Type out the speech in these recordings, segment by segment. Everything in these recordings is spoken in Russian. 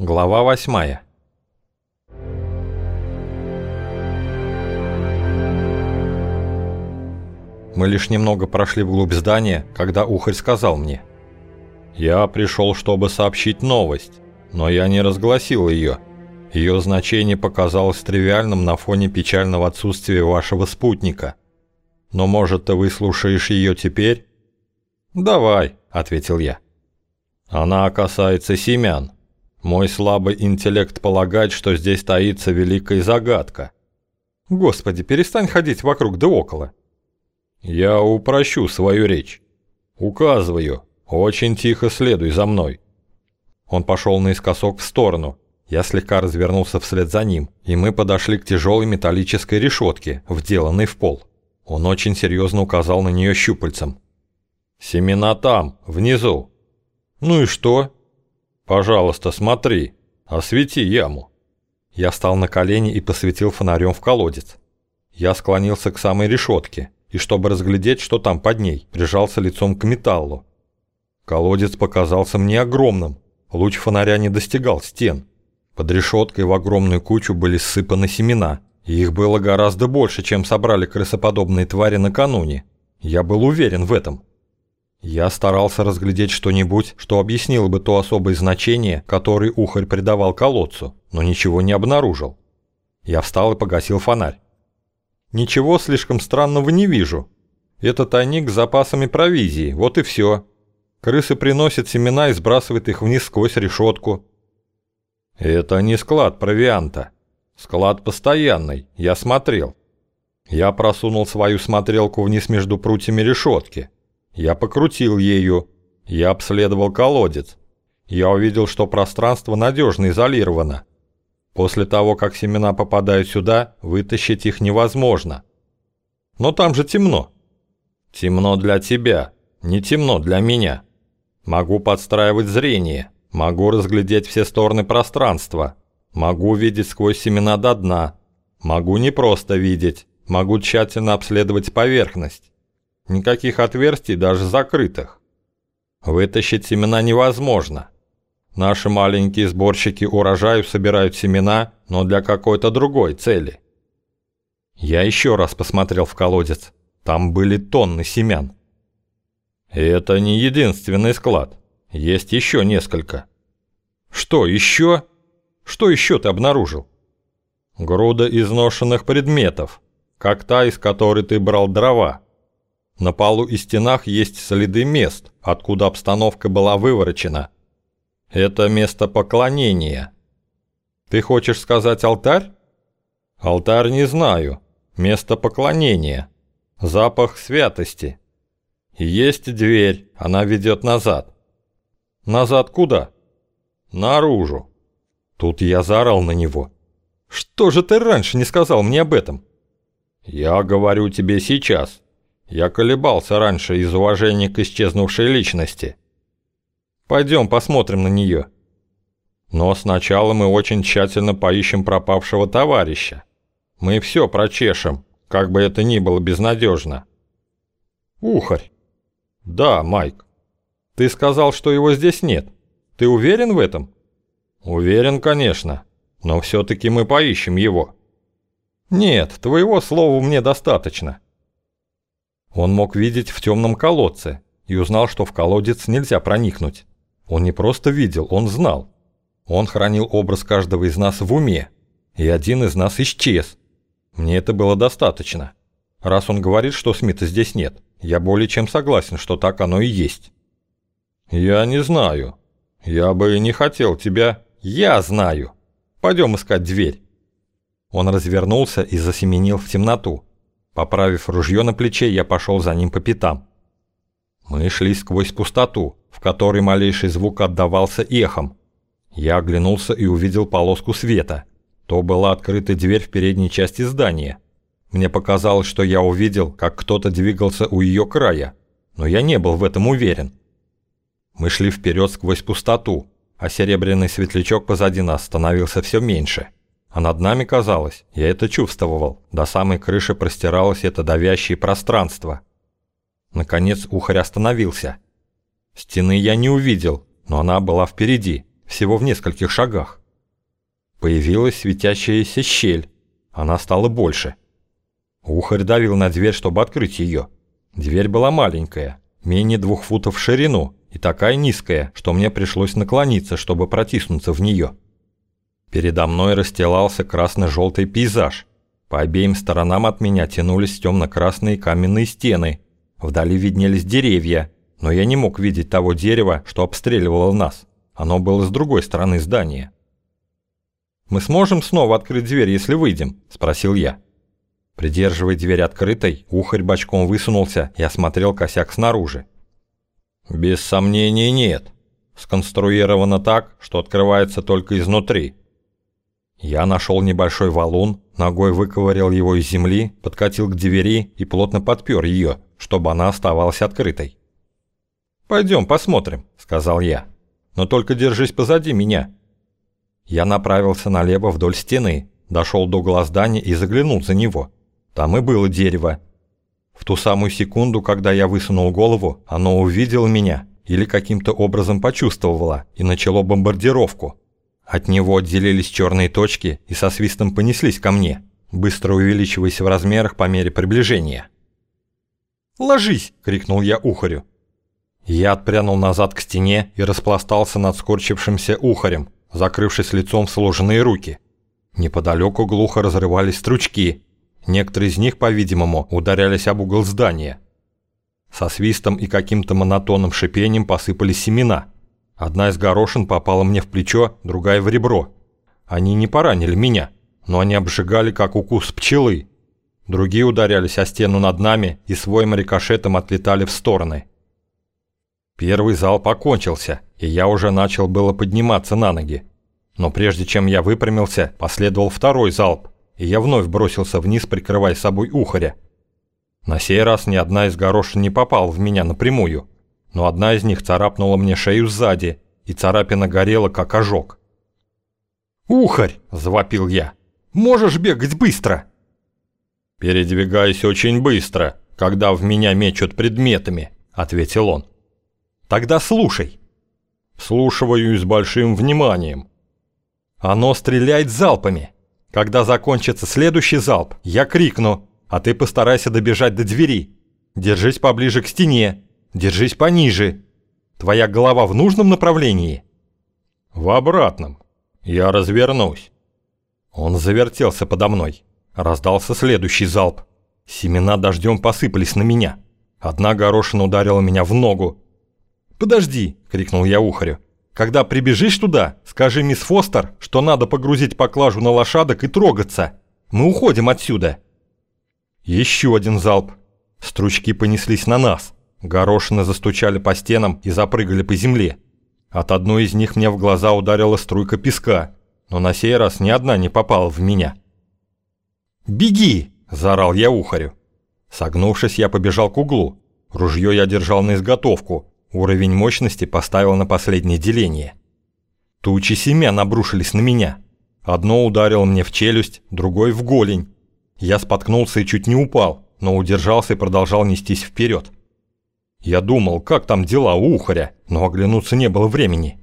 Глава восьмая. Мы лишь немного прошли вглубь здания, когда Ухарь сказал мне. «Я пришел, чтобы сообщить новость, но я не разгласил ее. Ее значение показалось тривиальным на фоне печального отсутствия вашего спутника. Но, может, ты выслушаешь ее теперь?» «Давай», — ответил я. «Она касается семян». Мой слабый интеллект полагает, что здесь таится великая загадка. Господи, перестань ходить вокруг да около. Я упрощу свою речь. Указываю. Очень тихо следуй за мной. Он пошел наискосок в сторону. Я слегка развернулся вслед за ним, и мы подошли к тяжелой металлической решетке, вделанной в пол. Он очень серьезно указал на нее щупальцем. «Семена там, внизу». «Ну и что?» «Пожалуйста, смотри, освети яму». Я встал на колени и посветил фонарем в колодец. Я склонился к самой решетке, и чтобы разглядеть, что там под ней, прижался лицом к металлу. Колодец показался мне огромным, луч фонаря не достигал стен. Под решеткой в огромную кучу были сыпаны семена, и их было гораздо больше, чем собрали крысоподобные твари накануне. Я был уверен в этом. Я старался разглядеть что-нибудь, что объяснило бы то особое значение, которое ухарь придавал колодцу, но ничего не обнаружил. Я встал и погасил фонарь. Ничего слишком странного не вижу. Это тайник с запасами провизии, вот и все. Крысы приносят семена и сбрасывают их вниз сквозь решетку. Это не склад провианта. Склад постоянный, я смотрел. Я просунул свою смотрелку вниз между прутьями решетки. Я покрутил ею. Я обследовал колодец. Я увидел, что пространство надежно изолировано. После того, как семена попадают сюда, вытащить их невозможно. Но там же темно. Темно для тебя, не темно для меня. Могу подстраивать зрение, могу разглядеть все стороны пространства, могу видеть сквозь семена до дна, могу не просто видеть, могу тщательно обследовать поверхность. Никаких отверстий, даже закрытых. Вытащить семена невозможно. Наши маленькие сборщики урожаев собирают семена, но для какой-то другой цели. Я еще раз посмотрел в колодец. Там были тонны семян. Это не единственный склад. Есть еще несколько. Что еще? Что еще ты обнаружил? Груда изношенных предметов, как та, из которой ты брал дрова. На полу и стенах есть следы мест, откуда обстановка была выворочена. Это место поклонения. Ты хочешь сказать алтарь? Алтарь не знаю. Место поклонения. Запах святости. Есть дверь, она ведет назад. Назад куда? Наружу. Тут я заорал на него. Что же ты раньше не сказал мне об этом? Я говорю тебе сейчас. Я колебался раньше из уважения к исчезнувшей личности. Пойдем посмотрим на нее. Но сначала мы очень тщательно поищем пропавшего товарища. Мы все прочешем, как бы это ни было безнадежно. Ухарь. Да, Майк. Ты сказал, что его здесь нет. Ты уверен в этом? Уверен, конечно. Но все-таки мы поищем его. Нет, твоего слова мне достаточно. Он мог видеть в темном колодце и узнал, что в колодец нельзя проникнуть. Он не просто видел, он знал. Он хранил образ каждого из нас в уме, и один из нас исчез. Мне это было достаточно. Раз он говорит, что Смита здесь нет, я более чем согласен, что так оно и есть. Я не знаю. Я бы не хотел тебя... Я знаю. Пойдем искать дверь. Он развернулся и засеменил в темноту. Поправив ружье на плече, я пошел за ним по пятам. Мы шли сквозь пустоту, в которой малейший звук отдавался эхом. Я оглянулся и увидел полоску света. То была открыта дверь в передней части здания. Мне показалось, что я увидел, как кто-то двигался у ее края, но я не был в этом уверен. Мы шли вперед сквозь пустоту, а серебряный светлячок позади нас становился все меньше. А над нами, казалось, я это чувствовал, до самой крыши простиралось это давящее пространство. Наконец ухарь остановился. Стены я не увидел, но она была впереди, всего в нескольких шагах. Появилась светящаяся щель. Она стала больше. Ухарь давил на дверь, чтобы открыть ее. Дверь была маленькая, менее двух футов в ширину и такая низкая, что мне пришлось наклониться, чтобы протиснуться в нее. Передо мной расстилался красно-желтый пейзаж. По обеим сторонам от меня тянулись темно-красные каменные стены. Вдали виднелись деревья, но я не мог видеть того дерева, что обстреливало нас. Оно было с другой стороны здания. «Мы сможем снова открыть дверь, если выйдем?» – спросил я. Придерживая дверь открытой, ухарь бочком высунулся и осмотрел косяк снаружи. «Без сомнений нет. Сконструировано так, что открывается только изнутри», я нашел небольшой валун, ногой выковырял его из земли, подкатил к двери и плотно подпер ее, чтобы она оставалась открытой. «Пойдем посмотрим», — сказал я. «Но только держись позади меня». Я направился налево вдоль стены, дошел до угла здания и заглянул за него. Там и было дерево. В ту самую секунду, когда я высунул голову, оно увидело меня или каким-то образом почувствовало и начало бомбардировку. От него отделились черные точки и со свистом понеслись ко мне, быстро увеличиваясь в размерах по мере приближения. «Ложись!» — крикнул я ухарю. Я отпрянул назад к стене и распластался над скорчившимся ухарем, закрывшись лицом в сложенные руки. Неподалеку глухо разрывались стручки. Некоторые из них, по-видимому, ударялись об угол здания. Со свистом и каким-то монотонным шипением посыпались семена — Одна из горошин попала мне в плечо, другая в ребро. Они не поранили меня, но они обжигали, как укус пчелы. Другие ударялись о стену над нами и своим рикошетом отлетали в стороны. Первый залп окончился, и я уже начал было подниматься на ноги. Но прежде чем я выпрямился, последовал второй залп, и я вновь бросился вниз, прикрывая собой ухаря. На сей раз ни одна из горошин не попала в меня напрямую, но одна из них царапнула мне шею сзади, и царапина горела, как ожог. «Ухарь!» – завопил я. «Можешь бегать быстро!» «Передвигаюсь очень быстро, когда в меня мечут предметами», – ответил он. «Тогда слушай». «Слушиваю с большим вниманием». «Оно стреляет залпами. Когда закончится следующий залп, я крикну, а ты постарайся добежать до двери. Держись поближе к стене, Держись пониже. Твоя голова в нужном направлении? В обратном. Я развернусь. Он завертелся подо мной. Раздался следующий залп. Семена дождем посыпались на меня. Одна горошина ударила меня в ногу. «Подожди!» — крикнул я ухарю. «Когда прибежишь туда, скажи мисс Фостер, что надо погрузить поклажу на лошадок и трогаться. Мы уходим отсюда!» Еще один залп. Стручки понеслись на нас. Горошины застучали по стенам и запрыгали по земле. От одной из них мне в глаза ударила струйка песка, но на сей раз ни одна не попала в меня. «Беги!» – заорал я ухарю. Согнувшись, я побежал к углу. Ружье я держал на изготовку, уровень мощности поставил на последнее деление. Тучи семян обрушились на меня. Одно ударило мне в челюсть, другой в голень. Я споткнулся и чуть не упал, но удержался и продолжал нестись вперед. Я думал, как там дела у ухаря, но оглянуться не было времени.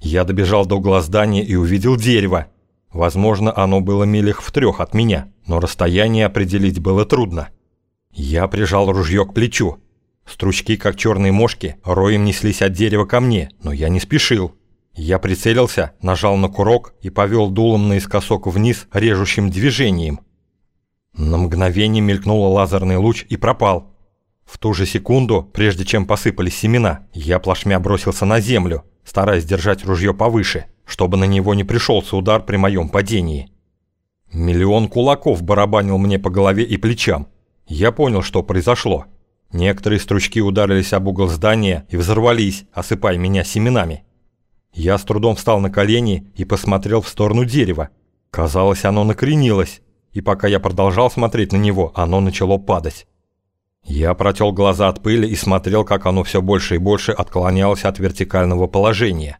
Я добежал до угла здания и увидел дерево. Возможно, оно было милях в трех от меня, но расстояние определить было трудно. Я прижал ружье к плечу. Стручки, как черные мошки, роем неслись от дерева ко мне, но я не спешил. Я прицелился, нажал на курок и повел дулом наискосок вниз режущим движением. На мгновение мелькнул лазерный луч и пропал. В ту же секунду, прежде чем посыпались семена, я плашмя бросился на землю, стараясь держать ружье повыше, чтобы на него не пришелся удар при моем падении. Миллион кулаков барабанил мне по голове и плечам. Я понял, что произошло. Некоторые стручки ударились об угол здания и взорвались, осыпая меня семенами. Я с трудом встал на колени и посмотрел в сторону дерева. Казалось, оно накренилось, и пока я продолжал смотреть на него, оно начало падать. Я протел глаза от пыли и смотрел, как оно все больше и больше отклонялось от вертикального положения.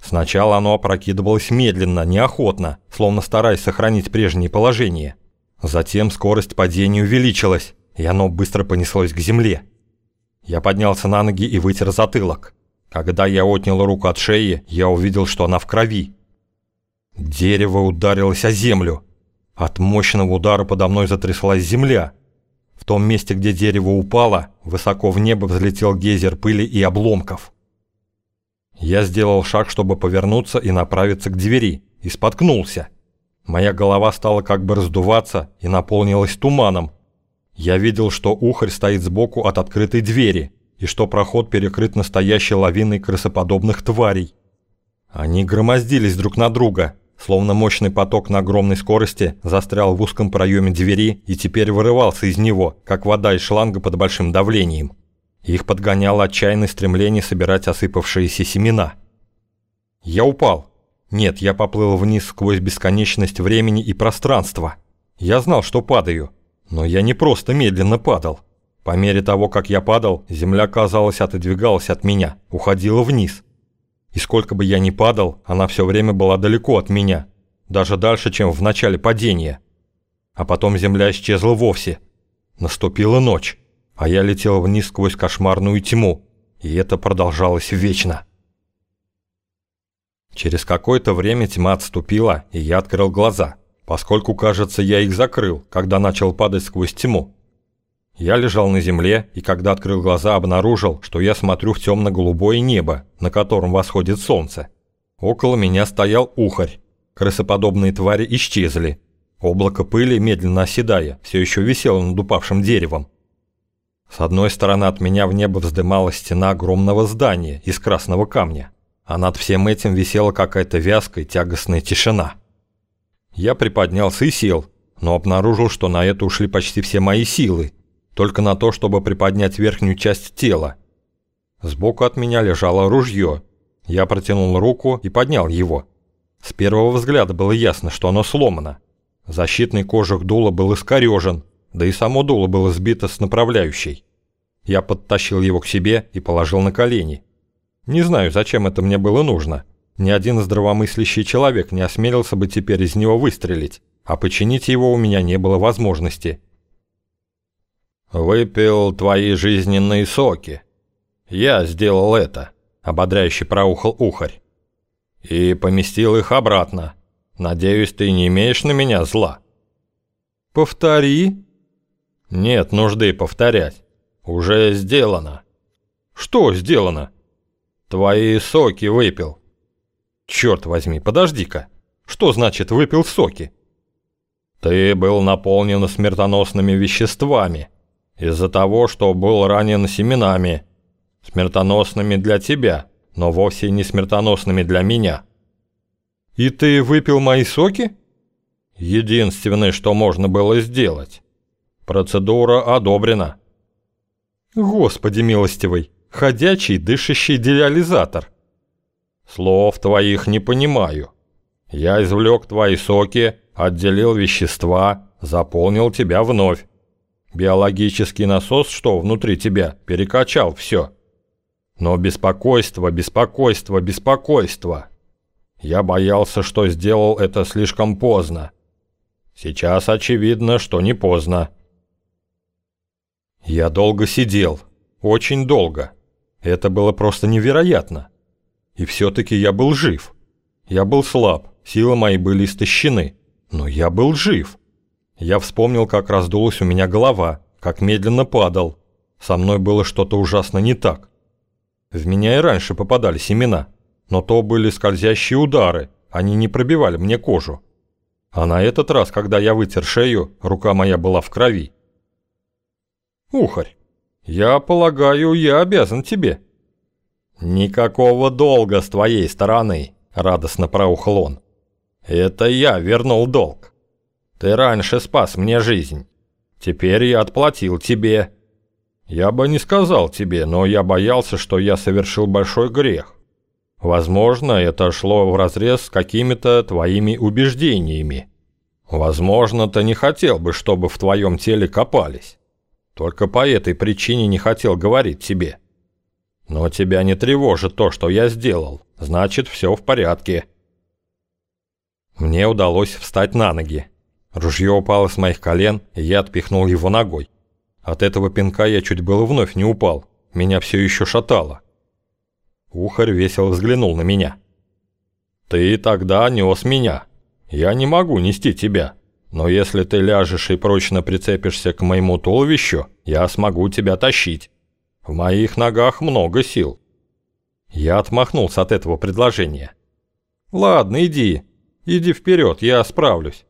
Сначала оно опрокидывалось медленно, неохотно, словно стараясь сохранить прежнее положение. Затем скорость падения увеличилась, и оно быстро понеслось к земле. Я поднялся на ноги и вытер затылок. Когда я отнял руку от шеи, я увидел, что она в крови. Дерево ударилось о землю. От мощного удара подо мной затряслась земля. Том месте, где дерево упало, высоко в небо взлетел гейзер пыли и обломков. Я сделал шаг, чтобы повернуться и направиться к двери, и споткнулся. Моя голова стала как бы раздуваться и наполнилась туманом. Я видел, что ухарь стоит сбоку от открытой двери, и что проход перекрыт настоящей лавиной крысоподобных тварей. Они громоздились друг на друга, словно мощный поток на огромной скорости застрял в узком проеме двери и теперь вырывался из него, как вода из шланга под большим давлением. Их подгоняло отчаянное стремление собирать осыпавшиеся семена. Я упал. Нет, я поплыл вниз сквозь бесконечность времени и пространства. Я знал, что падаю, но я не просто медленно падал. По мере того, как я падал, земля, казалось, отодвигалась от меня, уходила вниз. И сколько бы я ни падал, она все время была далеко от меня, даже дальше, чем в начале падения. А потом земля исчезла вовсе. Наступила ночь а я летел вниз сквозь кошмарную тьму, и это продолжалось вечно. Через какое-то время тьма отступила, и я открыл глаза, поскольку, кажется, я их закрыл, когда начал падать сквозь тьму. Я лежал на земле, и когда открыл глаза, обнаружил, что я смотрю в темно-голубое небо, на котором восходит солнце. Около меня стоял ухарь. Крысоподобные твари исчезли. Облако пыли, медленно оседая, все еще висело над упавшим деревом. С одной стороны от меня в небо вздымалась стена огромного здания из красного камня, а над всем этим висела какая-то вязкая тягостная тишина. Я приподнялся и сел, но обнаружил, что на это ушли почти все мои силы, только на то, чтобы приподнять верхнюю часть тела. Сбоку от меня лежало ружье. Я протянул руку и поднял его. С первого взгляда было ясно, что оно сломано. Защитный кожух дула был искорежен, да и само дуло было сбито с направляющей. Я подтащил его к себе и положил на колени. Не знаю, зачем это мне было нужно. Ни один здравомыслящий человек не осмелился бы теперь из него выстрелить, а починить его у меня не было возможности. «Выпил твои жизненные соки. Я сделал это», — ободряюще проухал ухарь. «И поместил их обратно. Надеюсь, ты не имеешь на меня зла». «Повтори», нет нужды повторять. Уже сделано. Что сделано? Твои соки выпил. Черт возьми, подожди-ка. Что значит выпил соки? Ты был наполнен смертоносными веществами. Из-за того, что был ранен семенами. Смертоносными для тебя, но вовсе не смертоносными для меня. И ты выпил мои соки? Единственное, что можно было сделать. Процедура одобрена. Господи милостивый, ходячий дышащий диализатор. Слов твоих не понимаю. Я извлек твои соки, отделил вещества, заполнил тебя вновь. Биологический насос, что внутри тебя, перекачал все. Но беспокойство, беспокойство, беспокойство. Я боялся, что сделал это слишком поздно. Сейчас очевидно, что не поздно. Я долго сидел, очень долго. Это было просто невероятно. И все-таки я был жив. Я был слаб, силы мои были истощены, но я был жив. Я вспомнил, как раздулась у меня голова, как медленно падал. Со мной было что-то ужасно не так. В меня и раньше попадали семена, но то были скользящие удары, они не пробивали мне кожу. А на этот раз, когда я вытер шею, рука моя была в крови. Ухарь, я полагаю, я обязан тебе. Никакого долга с твоей стороны, радостно проухал он. Это я вернул долг. Ты раньше спас мне жизнь. Теперь я отплатил тебе. Я бы не сказал тебе, но я боялся, что я совершил большой грех. Возможно, это шло вразрез с какими-то твоими убеждениями. Возможно, ты не хотел бы, чтобы в твоем теле копались. Только по этой причине не хотел говорить тебе. Но тебя не тревожит то, что я сделал. Значит, все в порядке. Мне удалось встать на ноги. Ружье упало с моих колен, и я отпихнул его ногой. От этого пинка я чуть было вновь не упал. Меня все еще шатало. Ухарь весело взглянул на меня. «Ты тогда нес меня. Я не могу нести тебя. Но если ты ляжешь и прочно прицепишься к моему туловищу, я смогу тебя тащить. В моих ногах много сил». Я отмахнулся от этого предложения. «Ладно, иди. Иди вперед, я справлюсь».